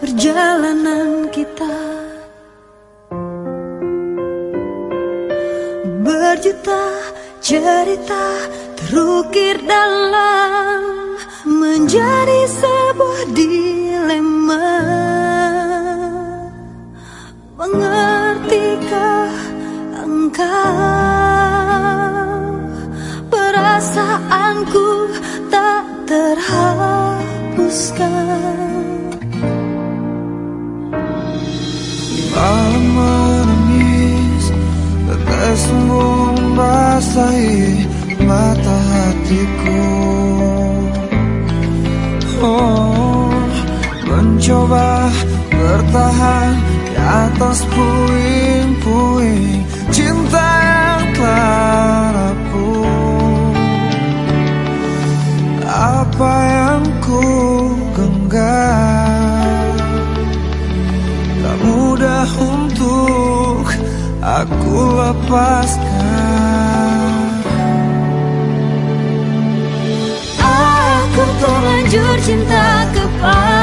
Perjalanan kita. Berjuta cerita terukir dalam Menjadi sebuah dilema Malam menangis Tetesmu membasahi mata hatiku. Oh, mencoba bertahan di atas puing-puing aku lepaskan Aku terlanjur cinta kepadamu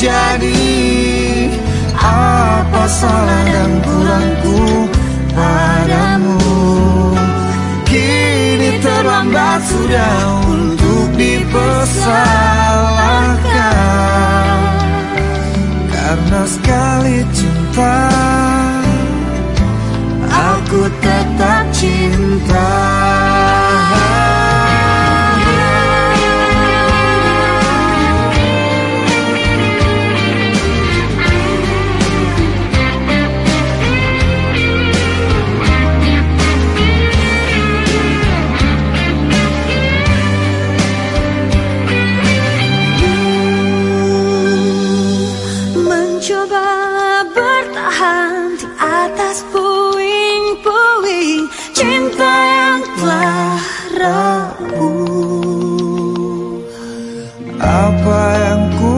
terjadi? Apa salah dan kurangku padamu? Kini terlambat sudah untuk dipersalahkan. Karena sekali cinta Aku tetap cinta apa yang ku